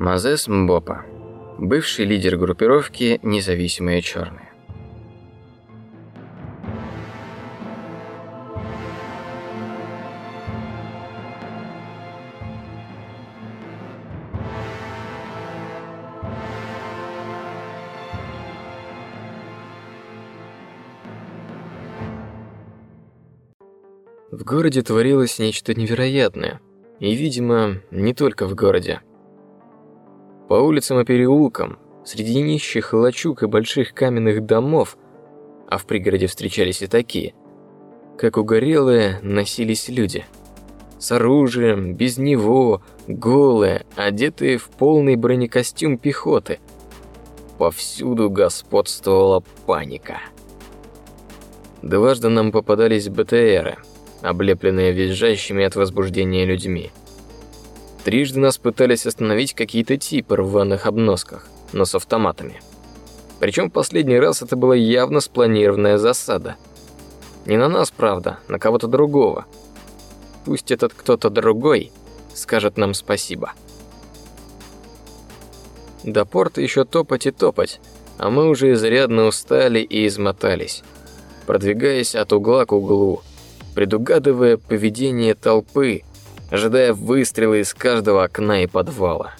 Мазес Мбопа, бывший лидер группировки «Независимые черные». В городе творилось нечто невероятное, и, видимо, не только в городе. По улицам и переулкам, среди нищих лачуг и больших каменных домов, а в пригороде встречались и такие, как угорелые носились люди. С оружием, без него, голые, одетые в полный бронекостюм пехоты. Повсюду господствовала паника. Дважды нам попадались БТРы, облепленные визжащими от возбуждения людьми. Трижды нас пытались остановить какие-то типы в рваных обносках, но с автоматами. Причем в последний раз это была явно спланированная засада. Не на нас, правда, на кого-то другого. Пусть этот кто-то другой скажет нам спасибо. До порта еще топать и топать, а мы уже изрядно устали и измотались, продвигаясь от угла к углу, предугадывая поведение толпы, ожидая выстрелы из каждого окна и подвала.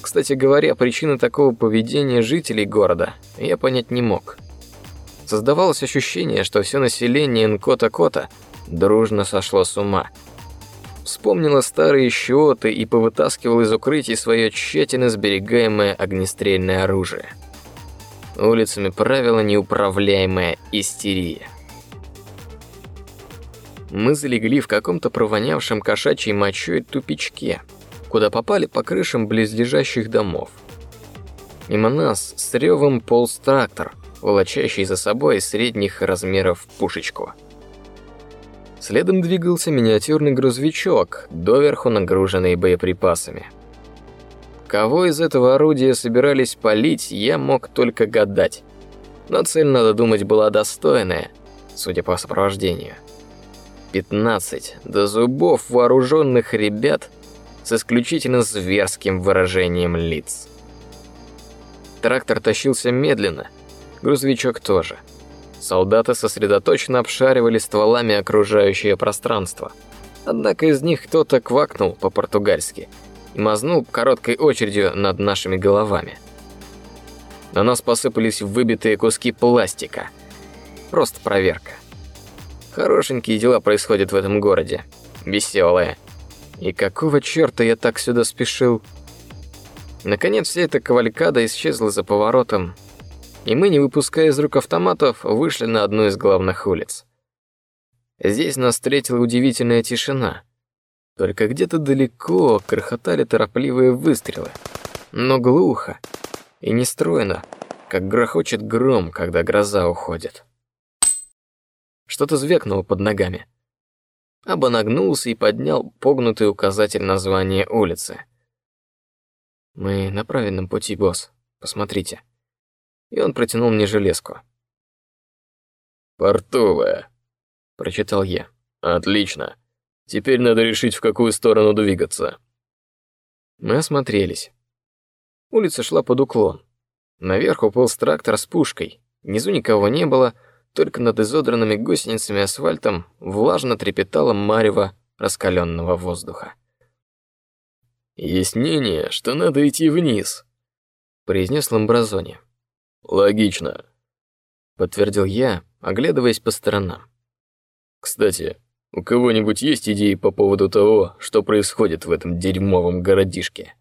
Кстати говоря, причины такого поведения жителей города я понять не мог. Создавалось ощущение, что все население Нкота-Кота дружно сошло с ума. Вспомнила старые счеты и повытаскивал из укрытий свое тщательно сберегаемое огнестрельное оружие. Улицами правила неуправляемая истерия мы залегли в каком-то провонявшем кошачьей мочой тупичке, куда попали по крышам близлежащих домов. Мимо нас с ревом полз трактор, волочащий за собой средних размеров пушечку. Следом двигался миниатюрный грузовичок, доверху нагруженный боеприпасами. Кого из этого орудия собирались палить, я мог только гадать. Но цель, надо думать, была достойная, судя по сопровождению. 15 до зубов вооруженных ребят с исключительно зверским выражением лиц. Трактор тащился медленно, грузовичок тоже. Солдаты сосредоточенно обшаривали стволами окружающее пространство. Однако из них кто-то квакнул по-португальски и мазнул короткой очередью над нашими головами. На нас посыпались выбитые куски пластика. Просто проверка. Хорошенькие дела происходят в этом городе. Веселые. И какого черта я так сюда спешил? Наконец вся эта кавалькада исчезла за поворотом, и мы, не выпуская из рук автоматов, вышли на одну из главных улиц. Здесь нас встретила удивительная тишина. Только где-то далеко крохотали торопливые выстрелы, но глухо и нестройно, как грохочет гром, когда гроза уходит. Что-то звякнуло под ногами. Аба нагнулся и поднял погнутый указатель названия улицы. Мы на правильном пути, босс. Посмотрите. И он протянул мне железку. Портовая, прочитал я. Отлично. Теперь надо решить, в какую сторону двигаться. Мы осмотрелись. Улица шла под уклон. Наверх уполз трактор с пушкой. Внизу никого не было, только над изодранными гусеницами асфальтом влажно трепетало марево раскаленного воздуха. Есть мнение, что надо идти вниз, произнес Ламбразони. Логично, подтвердил я, оглядываясь по сторонам. Кстати, у кого-нибудь есть идеи по поводу того, что происходит в этом дерьмовом городишке?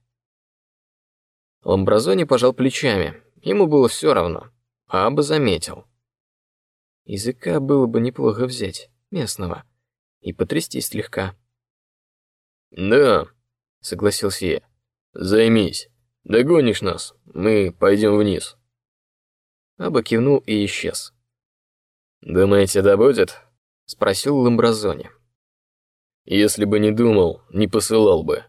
Ламбразони пожал плечами. Ему было все равно. А Аба заметил. Языка было бы неплохо взять, местного, и потрясти слегка. Да, согласился я. Займись, догонишь нас, мы пойдем вниз. Аба кивнул и исчез. Думаете, да будет? спросил Ламбразони. Если бы не думал, не посылал бы.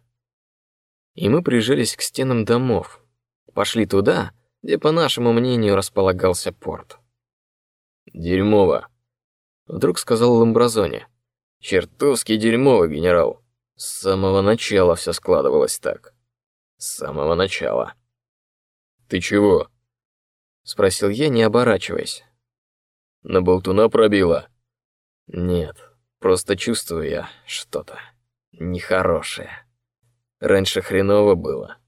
И мы прижались к стенам домов, пошли туда, где, по нашему мнению, располагался порт. Дерьмово. Вдруг сказал Ламбразони. Чертовски дерьмово, генерал. С самого начала все складывалось так. С самого начала. Ты чего? Спросил я, не оборачиваясь. На болтуна пробила? Нет, просто чувствую я что-то нехорошее. Раньше хреново было,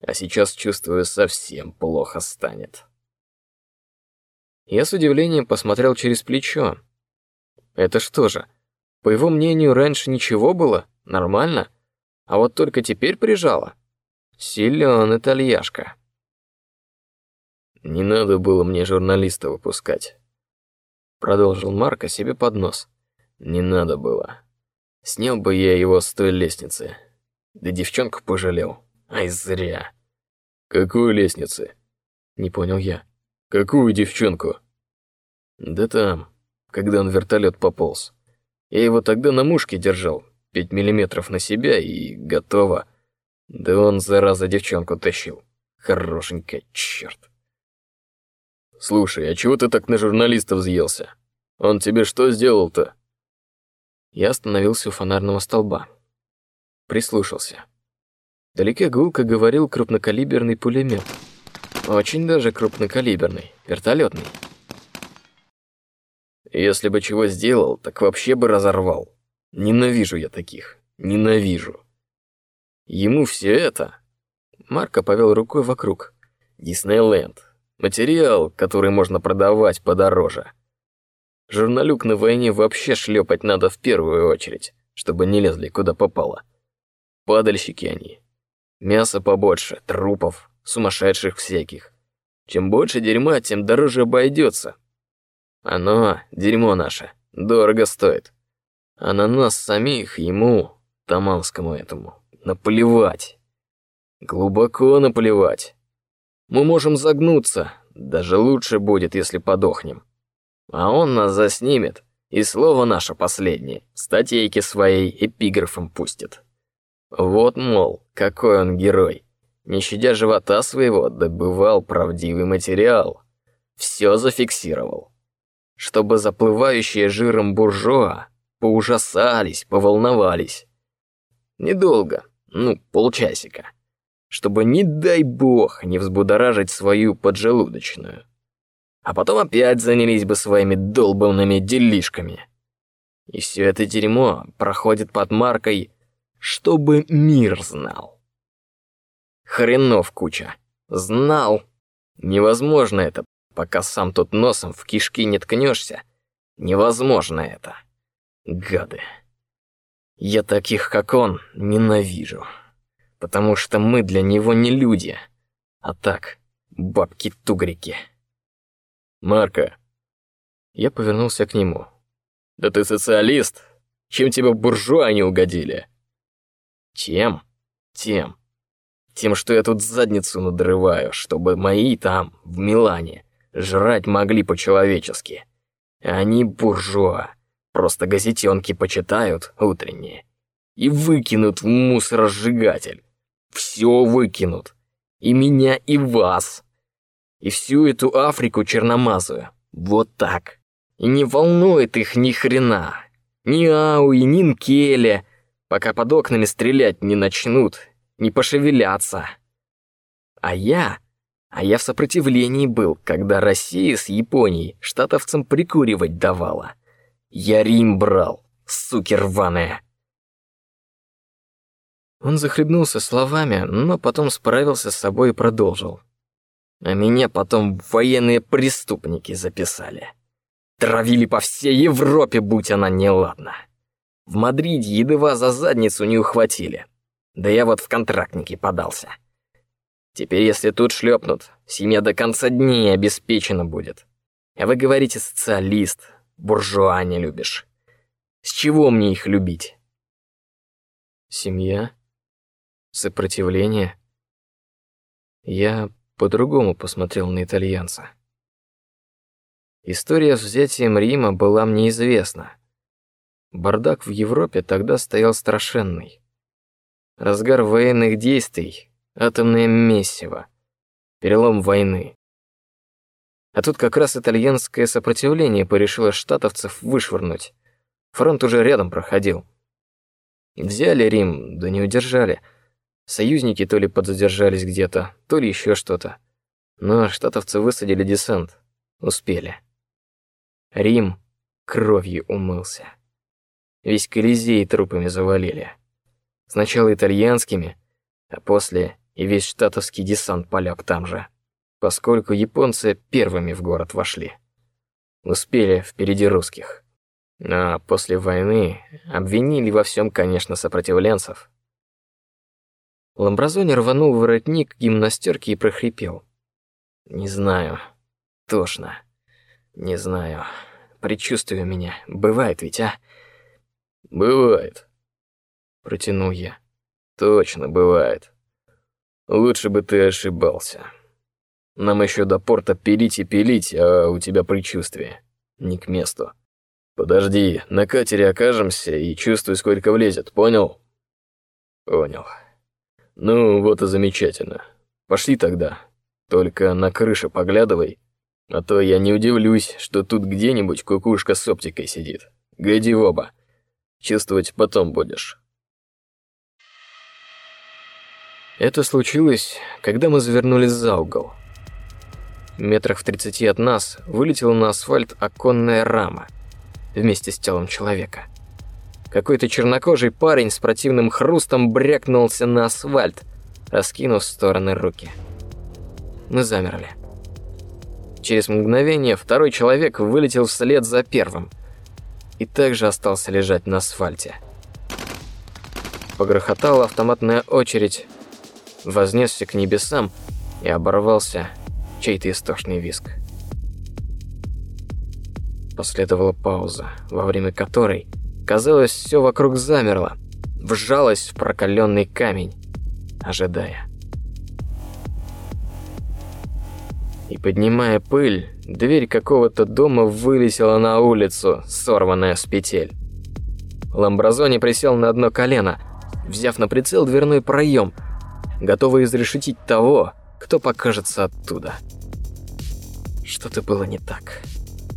а сейчас чувствую совсем плохо станет. Я с удивлением посмотрел через плечо. Это что же, по его мнению, раньше ничего было, нормально, а вот только теперь прижало. Силен итальяшка. Не надо было мне журналиста выпускать. Продолжил Марко себе под нос. Не надо было. Снял бы я его с той лестницы. Да девчонку пожалел. Ай, зря. Какой лестницы? Не понял я. Какую девчонку? Да там, когда он вертолет пополз. Я его тогда на мушке держал, пять миллиметров на себя и готово. Да он, зараза, девчонку тащил. Хорошенькая, черт. Слушай, а чего ты так на журналистов взъелся? Он тебе что сделал-то? Я остановился у фонарного столба. Прислушался. Далеко гулко говорил крупнокалиберный пулемет. Очень даже крупнокалиберный, вертолетный. Если бы чего сделал, так вообще бы разорвал. Ненавижу я таких. Ненавижу. Ему все это. Марко повел рукой вокруг. Диснейленд. Материал, который можно продавать подороже. Журналюк на войне вообще шлепать надо в первую очередь, чтобы не лезли куда попало. Падальщики они. Мяса побольше, трупов, сумасшедших всяких. Чем больше дерьма, тем дороже обойдется. Оно, дерьмо наше, дорого стоит. А на нас самих, ему, таманскому этому, наплевать. Глубоко наплевать. Мы можем загнуться, даже лучше будет, если подохнем. А он нас заснимет, и слово наше последнее, статейки своей эпиграфом пустит. Вот, мол, какой он герой. Не щадя живота своего, добывал правдивый материал. Все зафиксировал чтобы заплывающие жиром буржуа поужасались, поволновались. Недолго, ну, полчасика, чтобы, не дай бог, не взбудоражить свою поджелудочную. А потом опять занялись бы своими долбанными делишками. И все это дерьмо проходит под маркой «Чтобы мир знал». Хренов куча. Знал. Невозможно это пока сам тут носом в кишки не ткнешься. Невозможно это. Гады. Я таких, как он, ненавижу. Потому что мы для него не люди, а так, бабки-тугрики. Марка. Я повернулся к нему. Да ты социалист. Чем тебе буржуа не угодили? Чем? Тем. Тем, что я тут задницу надрываю, чтобы мои там, в Милане, жрать могли по-человечески. Они буржуа, просто газетенки почитают утренние и выкинут в мусоросжигатель. Все выкинут. И меня, и вас. И всю эту Африку черномазую. Вот так. И не волнует их ни хрена. Ни Ауи, ни Нкеле, пока под окнами стрелять не начнут, не пошевелятся. А я а я в сопротивлении был, когда Россия с Японией штатовцам прикуривать давала. Я Рим брал, суки рваные. Он захлебнулся словами, но потом справился с собой и продолжил. А меня потом военные преступники записали. Травили по всей Европе, будь она неладна. В Мадриде едва за задницу не ухватили. Да я вот в контрактники подался. Теперь, если тут шлепнут, семья до конца дней обеспечена будет. А вы говорите социалист, буржуа не любишь. С чего мне их любить? Семья? Сопротивление? Я по-другому посмотрел на итальянца. История с взятием Рима была мне известна. Бардак в Европе тогда стоял страшенный. Разгар военных действий, атомное месиво, перелом войны. А тут как раз итальянское сопротивление порешило штатовцев вышвырнуть. Фронт уже рядом проходил. Взяли Рим, да не удержали. Союзники то ли подзадержались где-то, то ли еще что-то. Но штатовцы высадили десант. Успели. Рим кровью умылся. Весь Колизей трупами завалили. Сначала итальянскими, а после и весь штатовский десант полег там же, поскольку японцы первыми в город вошли. Успели впереди русских. А после войны обвинили во всем, конечно, сопротивленцев. Ламбразони рванул воротник гимнастерки и прохрипел. «Не знаю. Тошно. Не знаю. Предчувствие у меня. Бывает ведь, а?» «Бывает», — протянул я. «Точно бывает. Лучше бы ты ошибался. Нам еще до порта пилить и пилить, а у тебя предчувствие. Не к месту. Подожди, на катере окажемся и чувствуй, сколько влезет, понял?» «Понял. Ну, вот и замечательно. Пошли тогда. Только на крыше поглядывай, а то я не удивлюсь, что тут где-нибудь кукушка с оптикой сидит. Гляди в оба. Чувствовать потом будешь». Это случилось, когда мы завернули за угол. Метрах в тридцати от нас вылетела на асфальт оконная рама вместе с телом человека. Какой-то чернокожий парень с противным хрустом брякнулся на асфальт, раскинув стороны руки. Мы замерли. Через мгновение второй человек вылетел вслед за первым и также остался лежать на асфальте. Погрохотала автоматная очередь, вознесся к небесам и оборвался чей-то истошный визг. Последовала пауза, во время которой, казалось, все вокруг замерло, вжалось в прокаленный камень, ожидая. И поднимая пыль, дверь какого-то дома вылетела на улицу, сорванная с петель. Ламбразони присел на одно колено, взяв на прицел дверной проем – готовы изрешетить того, кто покажется оттуда. Что-то было не так.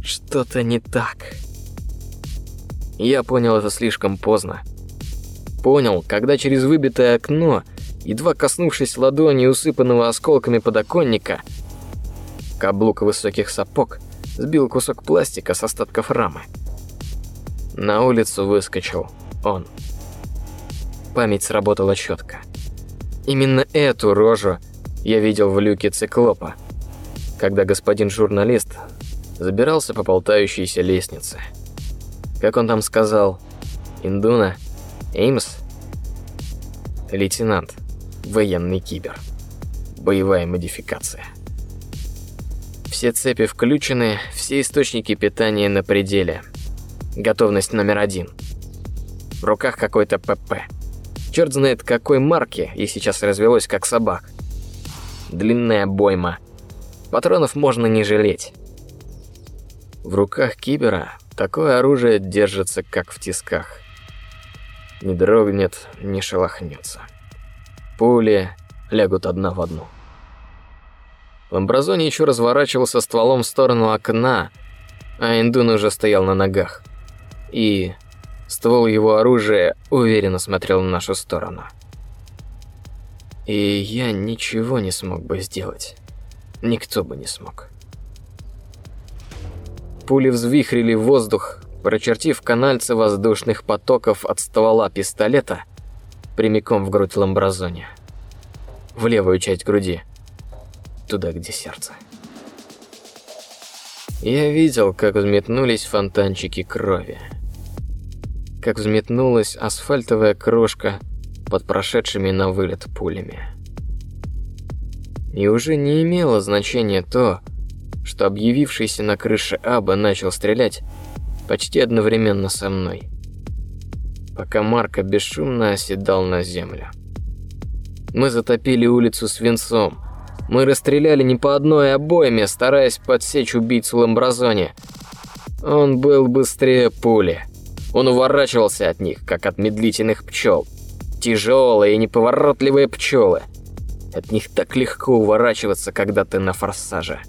Что-то не так. Я понял это слишком поздно. Понял, когда через выбитое окно, едва коснувшись ладони усыпанного осколками подоконника, каблук высоких сапог сбил кусок пластика с остатков рамы. На улицу выскочил он. Память сработала четко. Именно эту рожу я видел в люке циклопа, когда господин журналист забирался по болтающейся лестнице. Как он там сказал? Индуна? Эймс? Лейтенант. Военный кибер. Боевая модификация. Все цепи включены, все источники питания на пределе. Готовность номер один. В руках какой-то ПП. Черт знает какой марки и сейчас развелось как собак. Длинная бойма. Патронов можно не жалеть. В руках кибера такое оружие держится как в тисках. Не дрогнет, не шелохнется. Пули лягут одна в одну. Ламбразони еще разворачивался стволом в сторону окна, а Индун уже стоял на ногах. И Ствол его оружия уверенно смотрел в нашу сторону. И я ничего не смог бы сделать. Никто бы не смог. Пули взвихрили воздух, прочертив канальцы воздушных потоков от ствола пистолета прямиком в грудь Ламбразони. В левую часть груди, туда, где сердце. Я видел, как взметнулись фонтанчики крови как взметнулась асфальтовая крошка под прошедшими на вылет пулями. И уже не имело значения то, что объявившийся на крыше Аба начал стрелять почти одновременно со мной, пока Марко бесшумно оседал на землю. Мы затопили улицу свинцом. Мы расстреляли не по одной, а обоими, стараясь подсечь убийцу Ламбразони. Он был быстрее пули. Он уворачивался от них, как от медлительных пчел. Тяжелые и неповоротливые пчелы. От них так легко уворачиваться, когда ты на форсаже.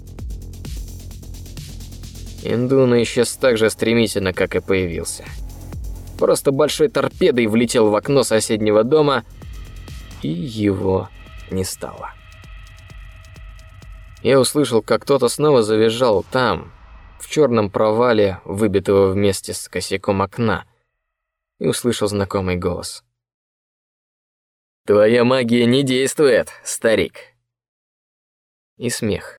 Индуна исчез так же стремительно, как и появился. Просто большой торпедой влетел в окно соседнего дома и его не стало. Я услышал, как кто-то снова завизжал там, в черном провале, выбитого вместе с косяком окна, и услышал знакомый голос. «Твоя магия не действует, старик!» И смех.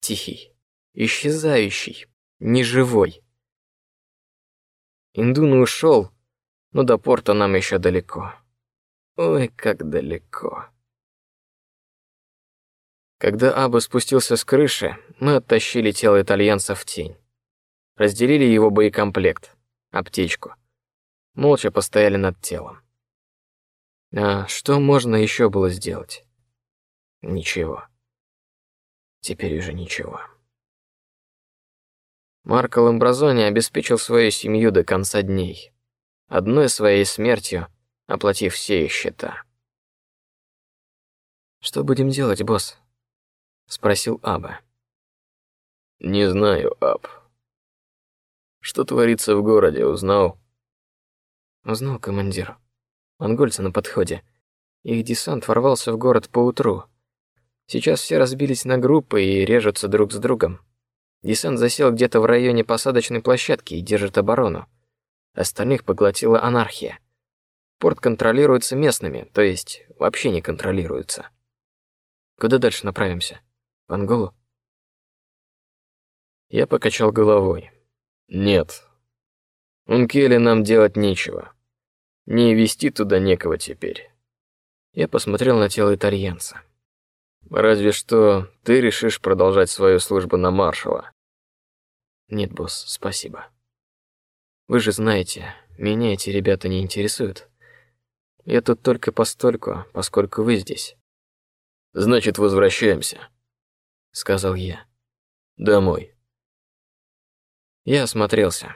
Тихий, исчезающий, неживой. Индун ушел, но до порта нам еще далеко. Ой, как далеко. Когда Аба спустился с крыши, мы оттащили тело итальянца в тень. Разделили его боекомплект, аптечку. Молча постояли над телом. А что можно еще было сделать? Ничего. Теперь уже ничего. Марко Ламбразони обеспечил свою семью до конца дней, одной своей смертью оплатив все их счета. Что будем делать, босс? Спросил Аба. Не знаю, Аб. Что творится в городе, узнал? Узнал, командир. Монгольцы на подходе. Их десант ворвался в город по утру. Сейчас все разбились на группы и режутся друг с другом. Десант засел где-то в районе посадочной площадки и держит оборону. Остальных поглотила анархия. Порт контролируется местными, то есть вообще не контролируется. Куда дальше направимся? В Анголу? Я покачал головой. Нет. Ункеле нам делать нечего. Не вести туда некого теперь. Я посмотрел на тело итальянца. Разве что ты решишь продолжать свою службу на маршала. Нет, босс, спасибо. Вы же знаете, меня эти ребята не интересуют. Я тут только постольку, поскольку вы здесь. Значит, возвращаемся сказал я. Домой. Я осмотрелся.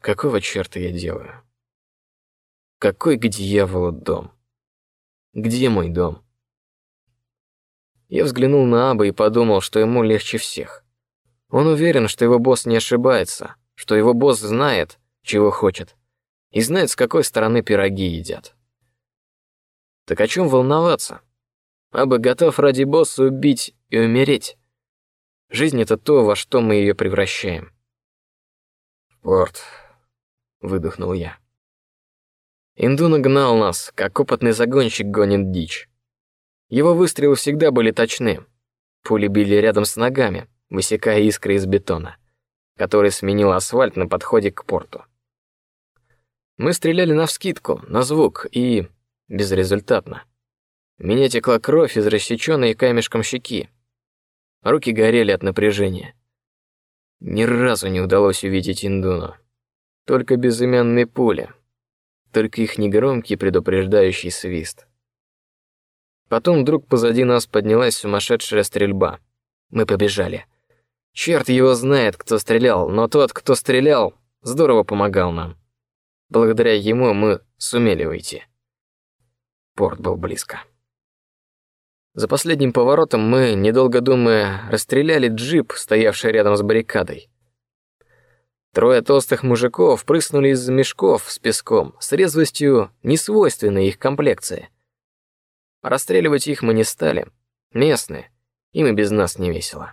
Какого черта я делаю? Какой к дьяволу дом? Где мой дом? Я взглянул на Аба и подумал, что ему легче всех. Он уверен, что его босс не ошибается, что его босс знает, чего хочет, и знает, с какой стороны пироги едят. Так о чем волноваться? Аба готов ради босса убить и умереть. Жизнь — это то, во что мы ее превращаем. «Порт», — выдохнул я. Индуна гнал нас, как опытный загонщик гонит дичь. Его выстрелы всегда были точны. Пули били рядом с ногами, высекая искры из бетона, который сменил асфальт на подходе к порту. Мы стреляли на вскидку, на звук и безрезультатно. Меня текла кровь из рассеченной камешком щеки. Руки горели от напряжения. Ни разу не удалось увидеть Индуну. Только безымянные пули. Только их негромкий предупреждающий свист. Потом вдруг позади нас поднялась сумасшедшая стрельба. Мы побежали. Черт его знает, кто стрелял, но тот, кто стрелял, здорово помогал нам. Благодаря ему мы сумели выйти. Порт был близко. За последним поворотом мы, недолго думая, расстреляли джип, стоявший рядом с баррикадой. Трое толстых мужиков прыснули из мешков с песком с резвостью, несвойственной их комплекции. Расстреливать их мы не стали. Местные, им и без нас не весело.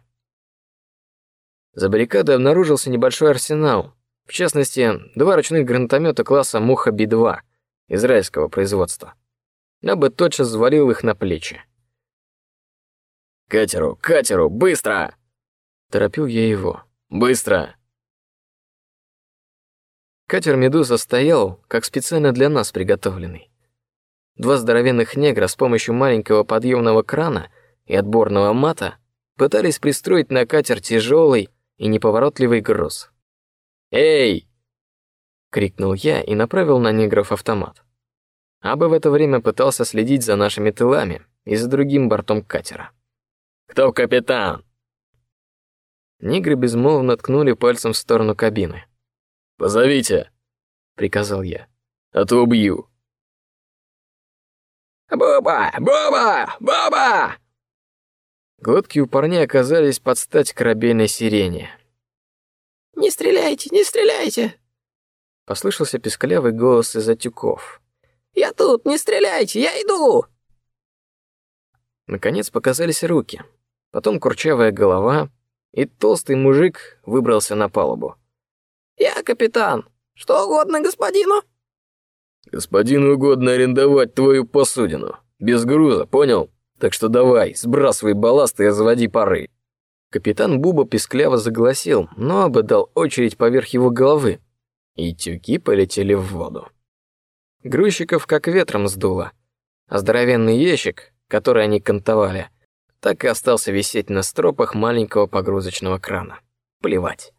За баррикадой обнаружился небольшой арсенал, в частности, два ручных гранатомета класса Муха Би-2 израильского производства. Я бы тотчас взвалил их на плечи катеру, катеру, быстро!» Торопил я его. «Быстро!» Катер «Медуза» стоял, как специально для нас приготовленный. Два здоровенных негра с помощью маленького подъемного крана и отборного мата пытались пристроить на катер тяжелый и неповоротливый груз. «Эй!» — крикнул я и направил на негров автомат. Аба в это время пытался следить за нашими тылами и за другим бортом катера. Кто капитан?» Нигры безмолвно ткнули пальцем в сторону кабины. «Позовите», — приказал я, — «а то убью». «Буба! Буба! Буба!» Глотки у парней оказались под стать корабельной сирене. «Не стреляйте, не стреляйте!» Послышался песклявый голос из-за тюков. Я тут, не стреляйте, я иду!» Наконец показались руки, потом курчавая голова, и толстый мужик выбрался на палубу. «Я капитан. Что угодно господину?» «Господину угодно арендовать твою посудину. Без груза, понял? Так что давай, сбрасывай балласт и заводи пары». Капитан Буба пискляво загласил, но обыдал очередь поверх его головы, и тюки полетели в воду. Грузчиков как ветром сдуло, а здоровенный ящик, который они кантовали, так и остался висеть на стропах маленького погрузочного крана. Плевать.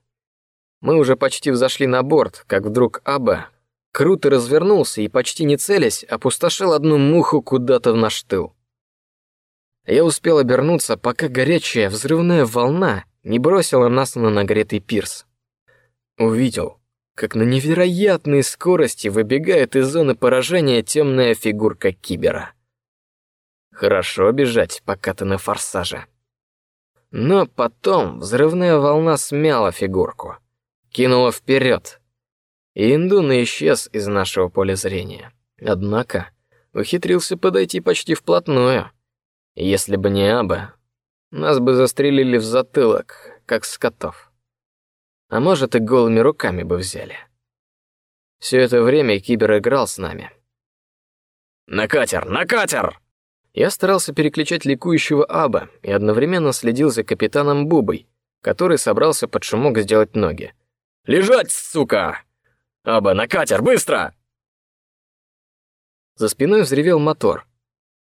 Мы уже почти взошли на борт, как вдруг Аба круто развернулся и почти не целясь опустошил одну муху куда-то в наш тыл. Я успел обернуться, пока горячая взрывная волна не бросила нас на нагретый пирс. Увидел, как на невероятной скорости выбегает из зоны поражения темная фигурка кибера. Хорошо бежать, пока ты на форсаже. Но потом взрывная волна смяла фигурку, кинула вперед, и Индун исчез из нашего поля зрения. Однако ухитрился подойти почти вплотную. Если бы не Аба, нас бы застрелили в затылок, как скотов. А может и голыми руками бы взяли. Все это время Кибер играл с нами. На катер, на катер! Я старался переключать ликующего Аба и одновременно следил за капитаном Бубой, который собрался под шумок сделать ноги. Лежать, сука! Аба, на катер, быстро! За спиной взревел мотор.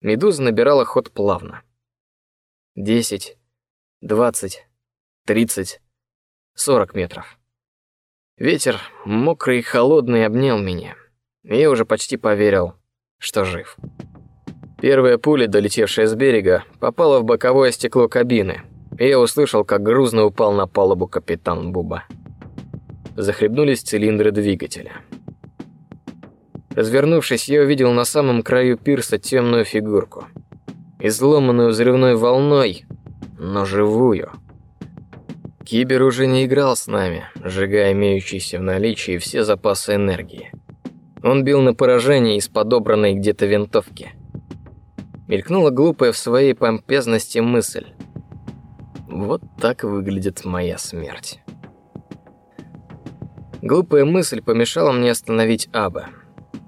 Медуза набирала ход плавно. Десять, двадцать, тридцать, сорок метров. Ветер, мокрый и холодный, обнял меня. Я уже почти поверил, что жив. Первая пуля, долетевшая с берега, попала в боковое стекло кабины, и я услышал, как грузно упал на палубу капитан Буба. Захлебнулись цилиндры двигателя. Развернувшись, я увидел на самом краю пирса темную фигурку, изломанную взрывной волной, но живую. Кибер уже не играл с нами, сжигая имеющиеся в наличии все запасы энергии. Он бил на поражение из подобранной где-то винтовки мелькнула глупая в своей помпезности мысль. Вот так выглядит моя смерть. Глупая мысль помешала мне остановить Аба.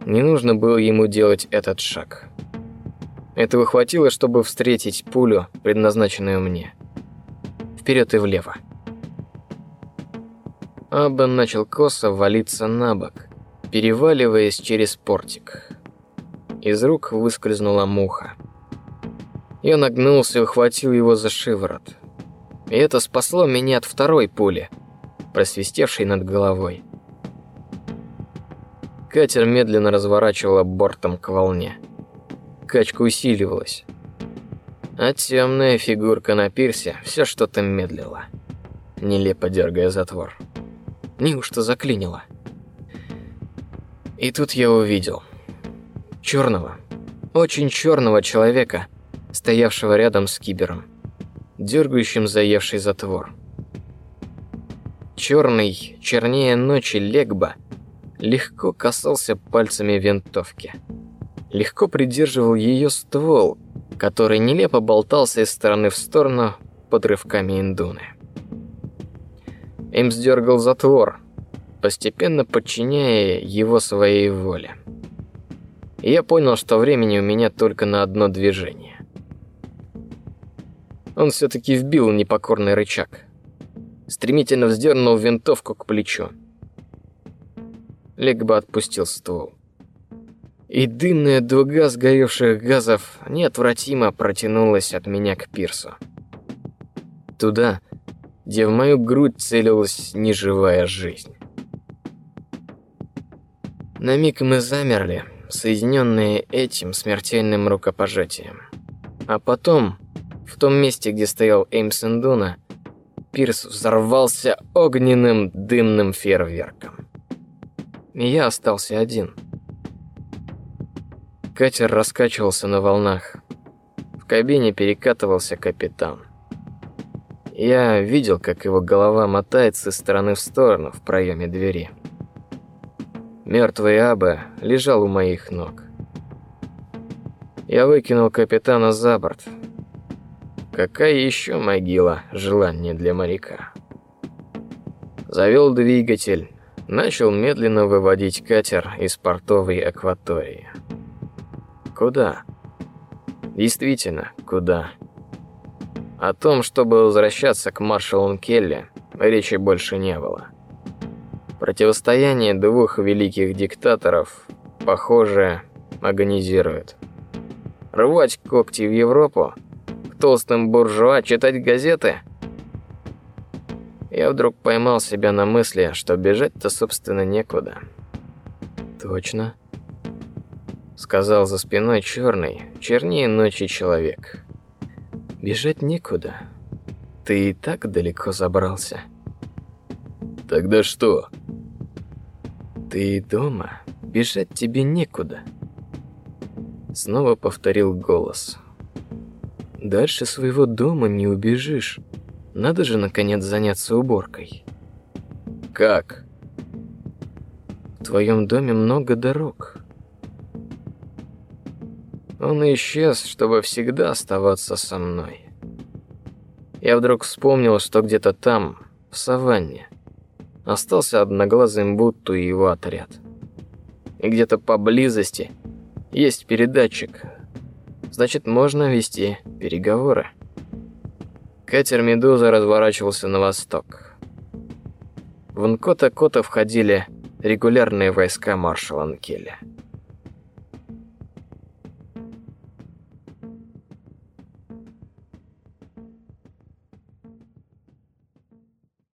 Не нужно было ему делать этот шаг. Этого хватило, чтобы встретить пулю, предназначенную мне. Вперед и влево. Аба начал косо валиться на бок, переваливаясь через портик. Из рук выскользнула муха. Я нагнулся и ухватил его за шиворот. И это спасло меня от второй пули, просвистевшей над головой. Катер медленно разворачивало бортом к волне. Качка усиливалась. А темная фигурка на пирсе все что-то медлила, нелепо дергая затвор. Неужто заклинило? И тут я увидел черного, очень черного человека стоявшего рядом с кибером, дергающим заевший затвор. Черный, чернее ночи Легба легко касался пальцами винтовки, легко придерживал ее ствол, который нелепо болтался из стороны в сторону под рывками индуны. Им сдергал затвор, постепенно подчиняя его своей воле. И я понял, что времени у меня только на одно движение. Он все-таки вбил непокорный рычаг. Стремительно вздернул винтовку к плечу. Легба отпустил ствол. И дымная дуга сгоревших газов неотвратимо протянулась от меня к пирсу. Туда, где в мою грудь целилась неживая жизнь. На миг мы замерли, соединенные этим смертельным рукопожатием. А потом в том месте, где стоял Эймсон Дуна, пирс взорвался огненным дымным фейерверком. Я остался один. Катер раскачивался на волнах. В кабине перекатывался капитан. Я видел, как его голова мотается из стороны в сторону в проеме двери. Мертвый Аба лежал у моих ног. Я выкинул капитана за борт. Какая еще могила желание для моряка? Завел двигатель, начал медленно выводить катер из портовой акватории. Куда? Действительно, куда? О том, чтобы возвращаться к маршалу Келли, речи больше не было. Противостояние двух великих диктаторов, похоже, агонизирует. Рвать когти в Европу? Толстым буржуа читать газеты? Я вдруг поймал себя на мысли, что бежать-то, собственно, некуда. Точно сказал за спиной черный, чернее ночи человек. Бежать некуда. Ты и так далеко забрался. Тогда что? Ты дома. Бежать тебе некуда. Снова повторил голос. Дальше своего дома не убежишь. Надо же наконец заняться уборкой. Как? В твоем доме много дорог. Он исчез, чтобы всегда оставаться со мной. Я вдруг вспомнил, что где-то там, в саванне, остался одноглазый Мбутту и его отряд. И где-то поблизости есть передатчик. Значит, можно вести переговоры. Катер Медуза разворачивался на восток. В Нкота-Кота входили регулярные войска маршала Нкеля.